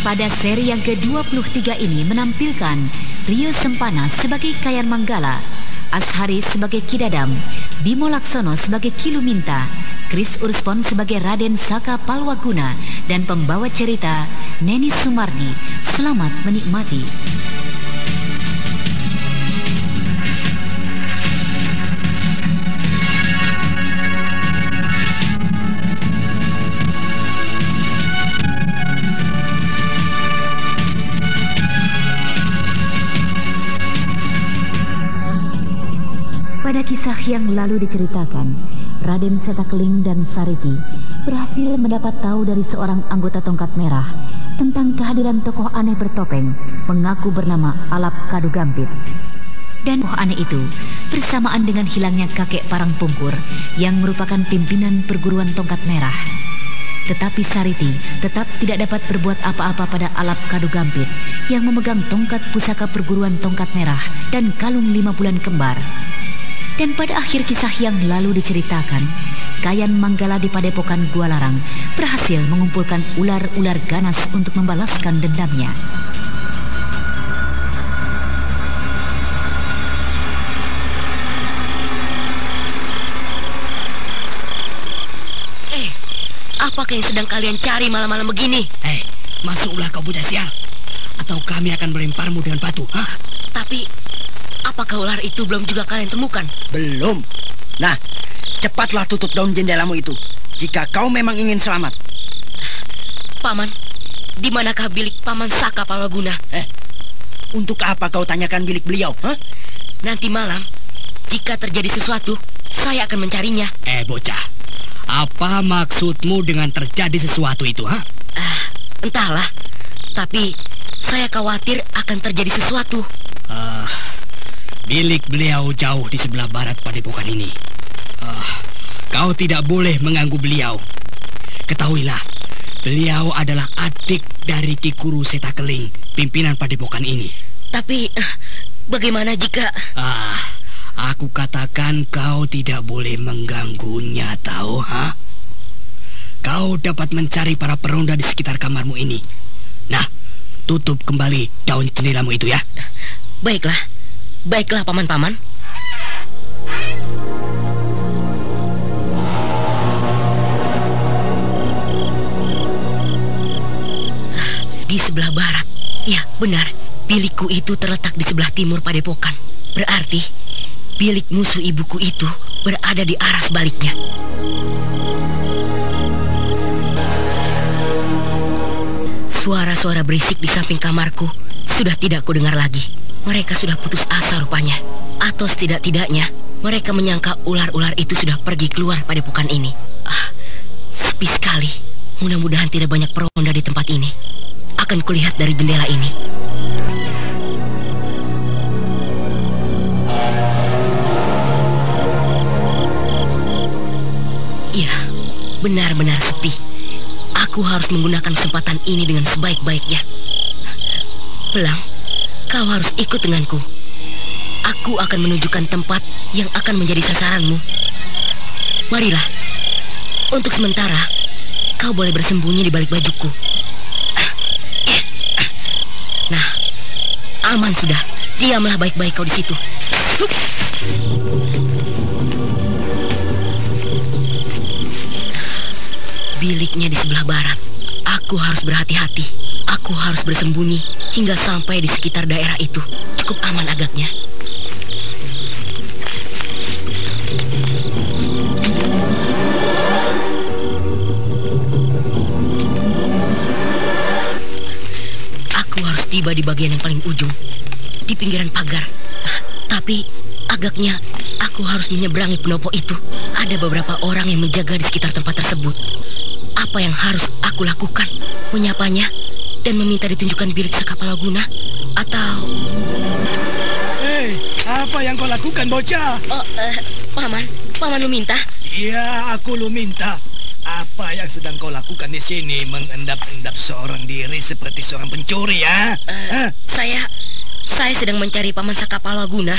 Pada seri yang ke-23 ini menampilkan Rio Sempana sebagai Kayan Manggala, Ashari sebagai Kidadam, Bimo Laksono sebagai Kiluminta, Chris Urspon sebagai Raden Saka Palwaguna, dan pembawa cerita Neni Sumardi. Selamat menikmati. Kisah yang lalu diceritakan, Raden Setakling dan Sariti berhasil mendapat tahu dari seorang anggota tongkat merah tentang kehadiran tokoh aneh bertopeng mengaku bernama Alap Kadu Gampit. Dan tokoh aneh itu bersamaan dengan hilangnya kakek Parang Pungkur yang merupakan pimpinan perguruan tongkat merah. Tetapi Sariti tetap tidak dapat berbuat apa-apa pada Alap Kadu Gampit yang memegang tongkat pusaka perguruan tongkat merah dan kalung lima bulan kembar. Dan pada akhir kisah yang lalu diceritakan, Kayan Manggala di Padepokan Gua Larang berhasil mengumpulkan ular-ular ganas untuk membalaskan dendamnya. Eh, apakah yang sedang kalian cari malam-malam begini? Eh, masuklah kau bocah sial. Atau kami akan melemparmu dengan batu. Hah? Tapi, apakah ular itu belum juga kalian temukan? Belum. Nah, cepatlah tutup daun jendelamu itu. Jika kau memang ingin selamat. Paman, di manakah bilik Paman Saka Palwaguna? Eh, untuk apa kau tanyakan bilik beliau? Hah? Nanti malam, jika terjadi sesuatu, saya akan mencarinya. Eh, bocah. Apa maksudmu dengan terjadi sesuatu itu, ha? Ah, entahlah. Tapi, saya khawatir akan terjadi sesuatu. Ah, bilik beliau jauh di sebelah barat padepokan ini. Ah, kau tidak boleh mengganggu beliau. Ketahuilah, beliau adalah adik dari Ki Kuru Setakeling, pimpinan padepokan ini. Tapi, eh, bagaimana jika... Ah, aku katakan kau tidak boleh mengganggunya, tahu, ha? Kau dapat mencari para peronda di sekitar kamarmu ini. Nah, tutup kembali daun jendelamu itu ya. Baiklah, baiklah paman-paman. Di sebelah barat. Ya, benar. Bilikku itu terletak di sebelah timur padepokan. Berarti bilik musuh ibuku itu berada di arah sebaliknya. Suara-suara berisik di samping kamarku sudah tidak kudengar lagi. Mereka sudah putus asa rupanya. Atau setidak-tidaknya mereka menyangka ular-ular itu sudah pergi keluar pada pekan ini. Ah, sepi sekali. Mudah-mudahan tidak banyak peronda di tempat ini. Akan kulihat dari jendela ini. Ya, benar-benar sepi. Aku harus menggunakan kesempatan ini dengan sebaik-baiknya. Belang, harus ikut denganku. Aku akan menunjukkan tempat yang akan menjadi sasaranmu. Marilah. Untuk sementara, kau boleh bersembunyi di balik bajuku. Nah, aman sudah. Diamlah baik-baik kau di situ. Biliknya di sebelah barat. Aku harus berhati-hati. Aku harus bersembunyi hingga sampai di sekitar daerah itu. Cukup aman agaknya. Aku harus tiba di bagian yang paling ujung, di pinggiran pagar. Tapi agaknya aku harus menyeberangi pendopo itu. Ada beberapa orang yang menjaga di sekitar tempat tersebut. Apa yang harus aku lakukan? Menyapanya dan meminta ditunjukkan bilik Sakapalaguna atau Hei, apa yang kau lakukan, bocah? oh, eh, paman, paman lu minta? Ya, aku lu minta. Apa yang sedang kau lakukan di sini mengendap-endap seorang diri seperti seorang pencuri, ya? Eh, Hah? saya saya sedang mencari paman Sakapalaguna.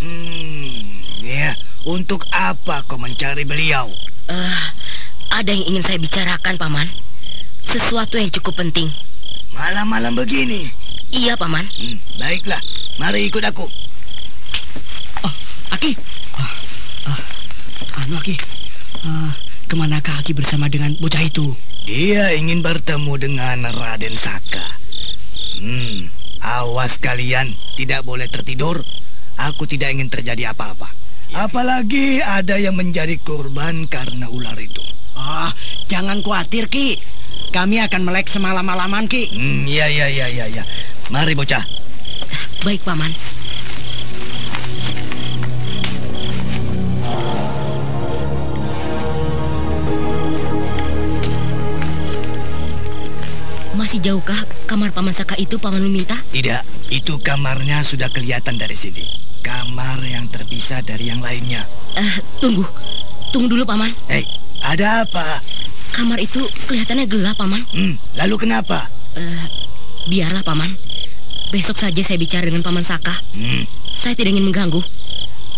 Hmm, ya. Untuk apa kau mencari beliau? Eh, ada yang ingin saya bicarakan, paman. Sesuatu yang cukup penting. Malam-malam begini. Iya, paman. Hmm, baiklah, mari ikut aku. Oh, Aki. Ah, ah, anu Aki. Ah, ke manakah Aki bersama dengan bocah itu? Dia ingin bertemu dengan Raden Saka. Hmm, awas kalian, tidak boleh tertidur. Aku tidak ingin terjadi apa-apa. Apalagi ada yang menjadi korban karena ular itu. Ah, jangan khawatir, Ki. Kami akan melek semalam-malaman, Ki. Hmm, ya, ya, ya, ya, ya. Mari bocah. Baik, paman. Masih jauhkah kamar paman Saka itu paman meminta? Tidak, itu kamarnya sudah kelihatan dari sini. Kamar yang terpisah dari yang lainnya. Eh, tunggu. Tunggu dulu, paman. Hei, ada apa? Kamar itu kelihatannya gelap, paman. Hmm, lalu kenapa? Eh, biarlah, paman. Besok saja saya bicara dengan paman Saka. Hmm, Saya tidak ingin mengganggu.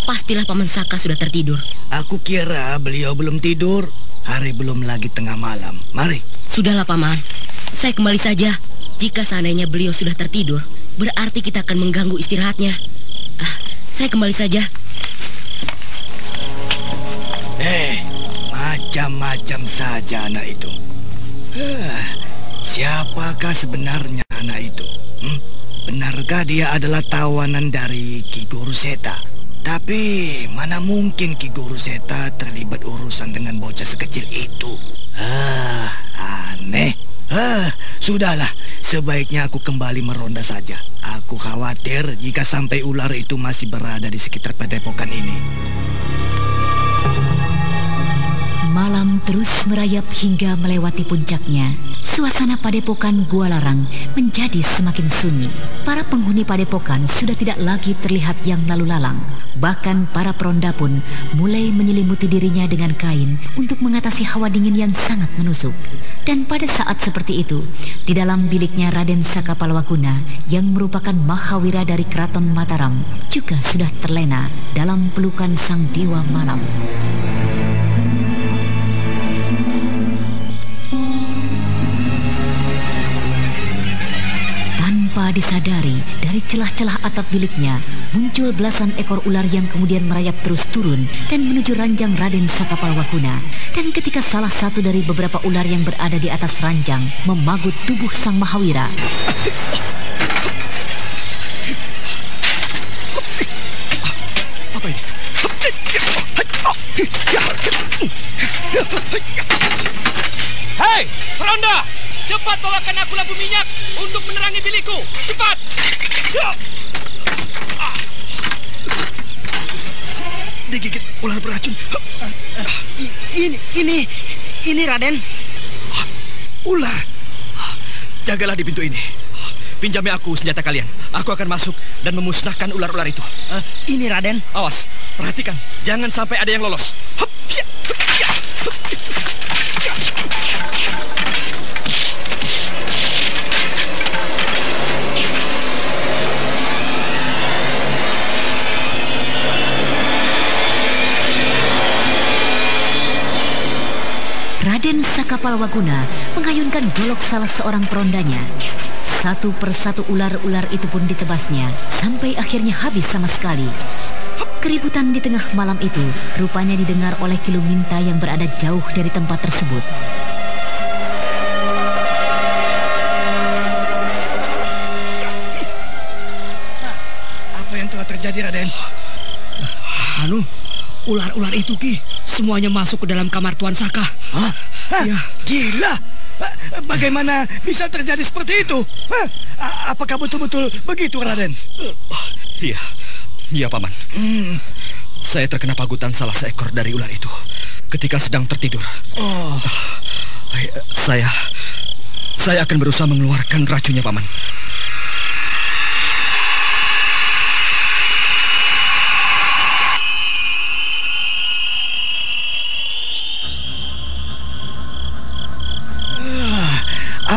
Pastilah paman Saka sudah tertidur. aku kira beliau belum tidur. Hari belum lagi tengah malam. Mari. Sudahlah, paman. Saya kembali saja. Jika seandainya beliau sudah tertidur, berarti kita akan mengganggu istirahatnya. Ah, saya kembali saja. Eh, macam-macam saja anak itu. Hah, siapakah sebenarnya anak itu? Hmm? Benarkah dia adalah tawanan dari Ki Guru Seta? Tapi mana mungkin Ki Guru Seta terlibat urusan dengan bocah sekecil itu? Ah, aneh. Ah, sudahlah. Sebaiknya aku kembali meronda saja. Aku khawatir jika sampai ular itu masih berada di sekitar padepokan ini. Terus merayap hingga melewati puncaknya. Suasana padepokan Gua Larang menjadi semakin sunyi. Para penghuni padepokan sudah tidak lagi terlihat yang lalu lalang. Bahkan para peronda pun mulai menyelimuti dirinya dengan kain untuk mengatasi hawa dingin yang sangat menusuk. Dan pada saat seperti itu, di dalam biliknya Raden Sakapalwakuna yang merupakan Mahawira dari Keraton Mataram juga sudah terlena dalam pelukan sang dewa malam. Tanpa disadari, dari celah-celah atap biliknya muncul belasan ekor ular yang kemudian merayap terus turun dan menuju ranjang Raden Sakapalwakuna. Dan ketika salah satu dari beberapa ular yang berada di atas ranjang memagut tubuh sang Mahawira? Hei, Ronda! Cepat bawakan aku lampu minyak untuk menerangi bilikku. Cepat! Digigit ular beracun. Ini, ini, ini Raden. Ular. Jagalah di pintu ini. Pinjami aku senjata kalian. Aku akan masuk dan memusnahkan ular-ular itu. Eh, ini Raden. Awas, perhatikan. Jangan sampai ada yang lolos. Hup, ya, hup, ya, hup, Raden Saka Palwaguna mengayunkan golok salah seorang perondanya. Satu persatu ular-ular itu pun ditebasnya sampai akhirnya habis sama sekali. Keributan di tengah malam itu rupanya didengar oleh Kiluminta yang berada jauh dari tempat tersebut. Apa yang telah terjadi, Raden? Anu, ular-ular itu Ki, semuanya masuk ke dalam kamar Tuan Saka. Hah? Hah? Ya. Gila! Ba- Bagaimana bisa terjadi seperti itu? Hah? Apakah betul-betul begitu, Raden? Iya, iya paman. Saya terkena pagutan salah seekor dari ular itu ketika sedang tertidur. Oh, Eh, Saya, saya akan berusaha mengeluarkan racunnya paman.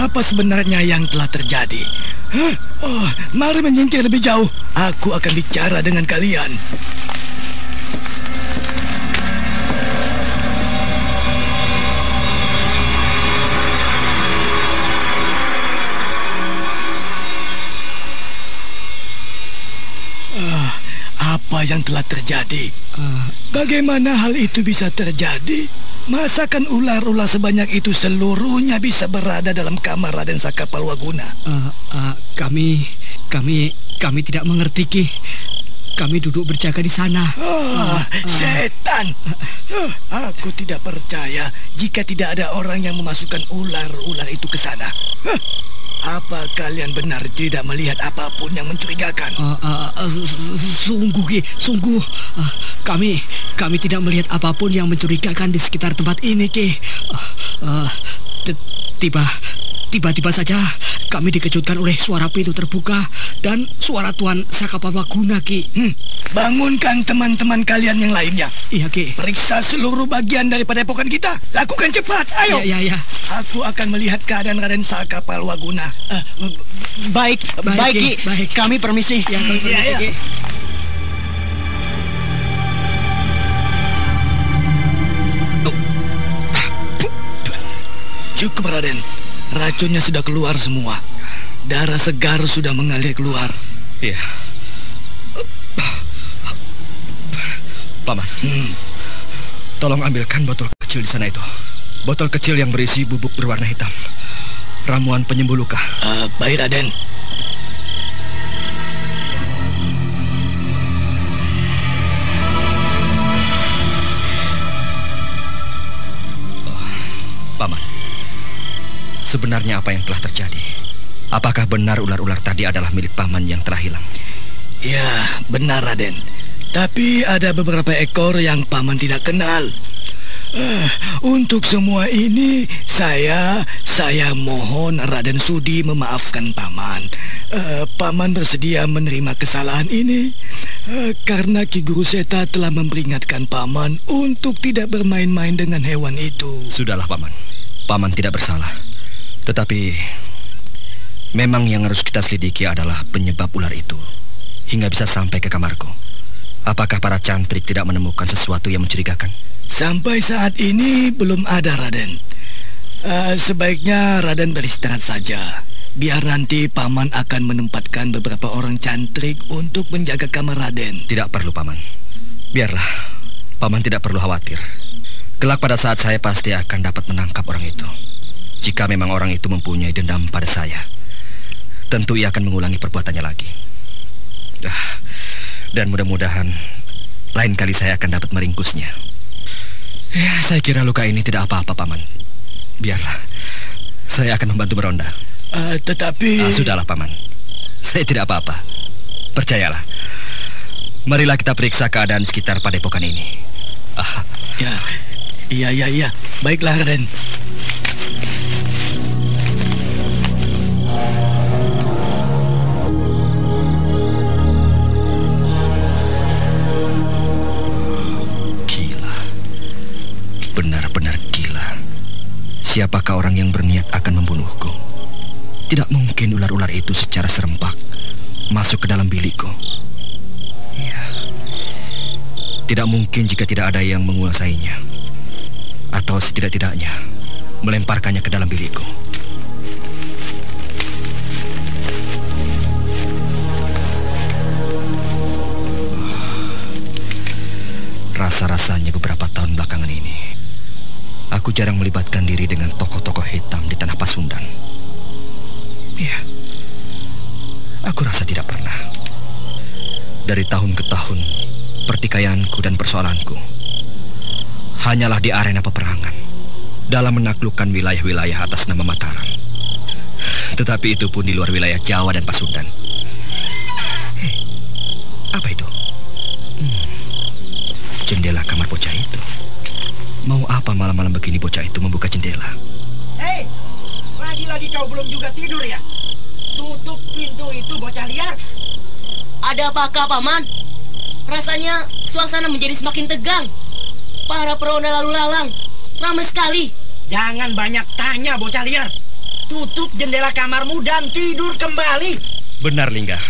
Apa sebenarnya yang telah terjadi? Hah? Oh, mari menyingkir lebih jauh. Aku akan bicara dengan kalian. Yang telah terjadi? Ah, Bagaimana hal itu bisa terjadi? Masakan ular-ular sebanyak itu seluruhnya bisa berada dalam kamar Raden Saka Palwaguna? ah, ah, kami, kami, kami tidak mengerti Ki. Kami duduk berjaga di sana. Ah, setan! Ah, aku tidak percaya jika tidak ada orang yang memasukkan ular-ular itu ke sana. Hah, Apa kalian benar tidak melihat apa pun yang mencurigakan? Ah, ah, ah, sungguh Ki, sungguh. Kami, kami tidak melihat apa pun yang mencurigakan di sekitar tempat ini Ki. Tiba, tiba-tiba saja kami dikejutkan oleh suara pintu terbuka dan suara Tuan Saka Palwaguna Ki. Hmm, bangunkan teman-teman kalian yang lainnya. Iya Ki. Periksa seluruh bagian daripada epokan kita. Lakukan cepat, ayo. Ya, ya, ya. Aku akan melihat keadaan Raden Saka Palwaguna. Baik, Baik, baik, Ki, baik. Kami permisi. Ya, kami Iya, permisi, iya. Ki. Cukup, Raden. Racunnya sudah keluar semua. Darah segar sudah mengalir keluar. Iya. Paman, Hmm, tolong ambilkan botol kecil di sana itu. Botol kecil yang berisi bubuk berwarna hitam. Ramuan penyembuh luka. eh, baik, Raden. Sebenarnya apa yang telah terjadi? Apakah benar ular-ular tadi adalah milik paman yang telah hilang? Ya, benar, Raden. Tapi ada beberapa ekor yang paman tidak kenal. Eh, untuk semua ini, saya saya mohon Raden Sudi memaafkan paman. Eh, paman bersedia menerima kesalahan ini eh, karena Ki Guru Seta telah memperingatkan paman untuk tidak bermain-main dengan hewan itu. Sudahlah, paman. Paman tidak bersalah. Tetapi memang yang harus kita selidiki adalah penyebab ular itu hingga bisa sampai ke kamarku. Apakah para cantrik tidak menemukan sesuatu yang mencurigakan? Sampai saat ini belum ada Raden. Eh, sebaiknya Raden beristirahat saja. Biar nanti paman akan menempatkan beberapa orang cantrik untuk menjaga kamar Raden. Tidak perlu, paman. Biarlah. Paman tidak perlu khawatir. Kelak pada saat saya pasti akan dapat menangkap orang itu. Jika memang orang itu mempunyai dendam pada saya, tentu ia akan mengulangi perbuatannya lagi. Ah, Dan mudah-mudahan lain kali saya akan dapat meringkusnya. Ya, saya kira luka ini tidak apa-apa, paman. Biarlah. Saya akan membantu meronda. Eh, tetapi Ah, sudahlah, paman. Saya tidak apa-apa. Percayalah. Marilah kita periksa keadaan sekitar padepokan ini. Ah, ya, iya iya iya. Baiklah Raden. Siapakah orang yang berniat akan membunuhku? Tidak mungkin ular-ular itu secara serempak masuk ke dalam bilikku. Ya. Tidak mungkin jika tidak ada yang menguasainya. Atau setidak-tidaknya melemparkannya ke dalam bilikku. Rasa-rasanya beberapa tahun belakangan ini, aku jarang melibatkan diri dengan tokoh-tokoh hitam di tanah Pasundan. Iya, aku rasa tidak pernah. Dari tahun ke tahun, pertikaianku dan persoalanku hanyalah di arena peperangan dalam menaklukkan wilayah-wilayah atas nama Mataram. Tetapi itu pun di luar wilayah Jawa dan Pasundan. Hei, apa itu? Hmm, jendela kamar bocah apa malam-malam begini bocah itu membuka jendela? Hei, lagi-lagi kau belum juga tidur ya? Tutup pintu itu bocah liar. Ada apakah, Paman? Rasanya suasana menjadi semakin tegang. Para peronda lalu lalang. Ramai sekali. Jangan banyak tanya bocah liar. Tutup jendela kamarmu dan tidur kembali. Benar, Lingga.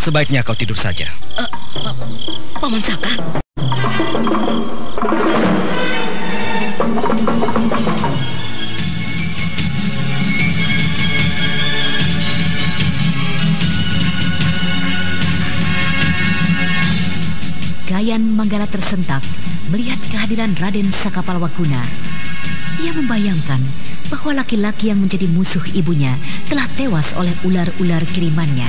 Sebaiknya kau tidur saja. Uh, pa Paman Saka. Tersentak melihat kehadiran Raden Sakapalwaguna. Ia membayangkan bahwa laki-laki yang menjadi musuh ibunya telah tewas oleh ular-ular kirimannya.